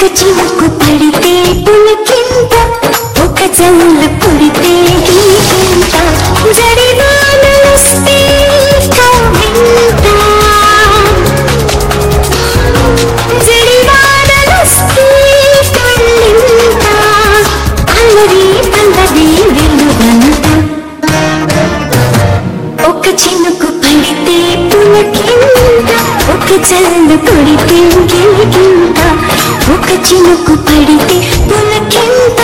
ఒక చినుకు పడితే పులకింత ఒక చెవులు పుడితే గీకింత. జడివానలొస్తే కవ్వింత ఒక చినుకు పడితే పులకింత ఒక చల్ల పడితే గిలిగింత చినుకు పడితే పులకింత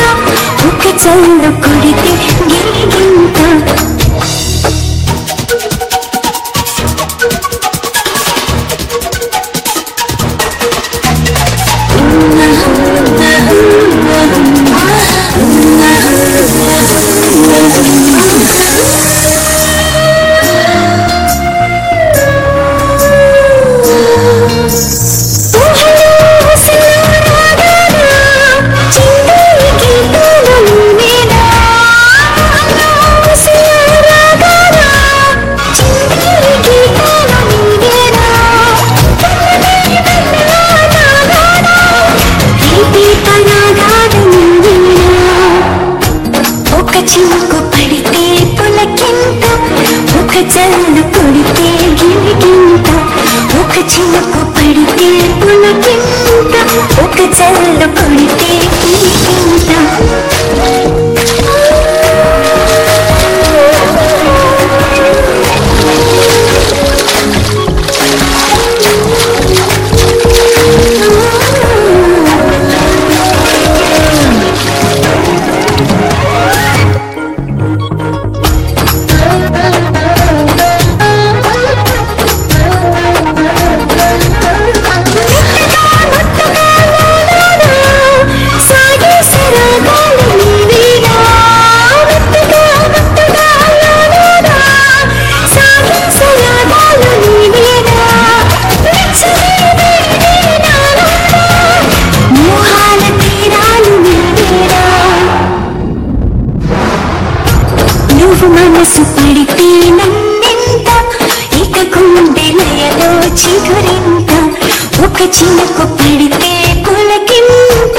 ఒక చల్ల కొడితే పడితే పులకింత ఒక చల్ల కొడితే గిలిగింత ఒక చినుకు పడితే పులకింత ఒక చల్ల కొడితే మనసు పడితే నన్నెంత? ఇక గుండె లయలో చిగురింత? ఒక చినుకు పడితే పులకింత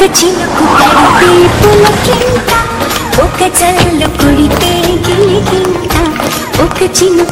ఒక చిలుకు పడితే పులకింత ఒక చల్లు కొడితే గిలిగింత ఒక చినుకు